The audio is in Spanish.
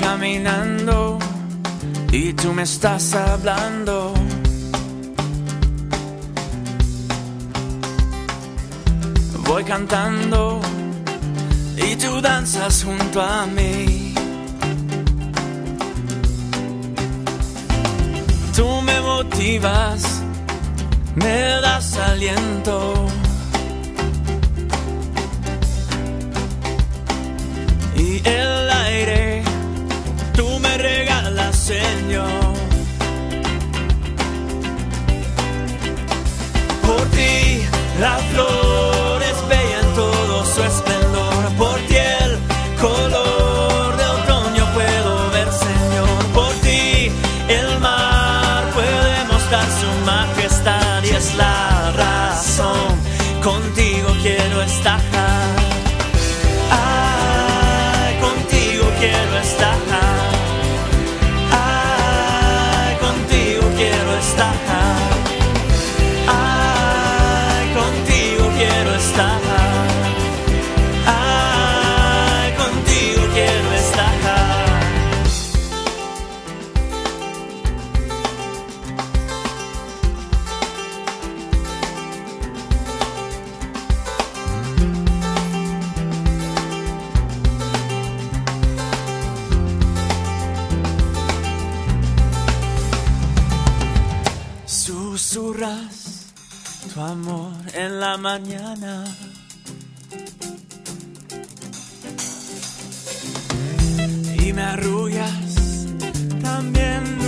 Caminando y tú me estás hablando. Voy cantando y tú danzas junto a mí. Tú me motivas, me das aliento. La flor amor en la mañana. Y me arrugas también.